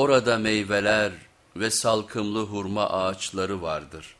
Orada meyveler ve salkımlı hurma ağaçları vardır.